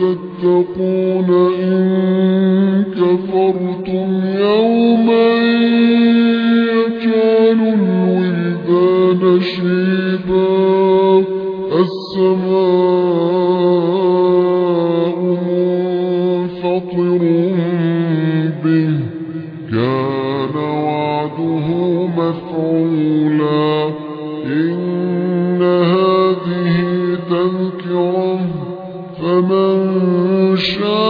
تتقون إن كفرتم يوما شيبا السماء منفطر به. كان وعده مفعولا. إن هذه تذكرة فمن شاء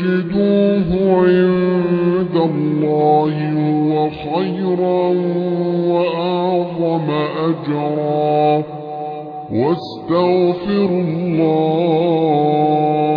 تجدوه عند الله هو خيرا وأعظم أعظم أجرا. واستغفروا الله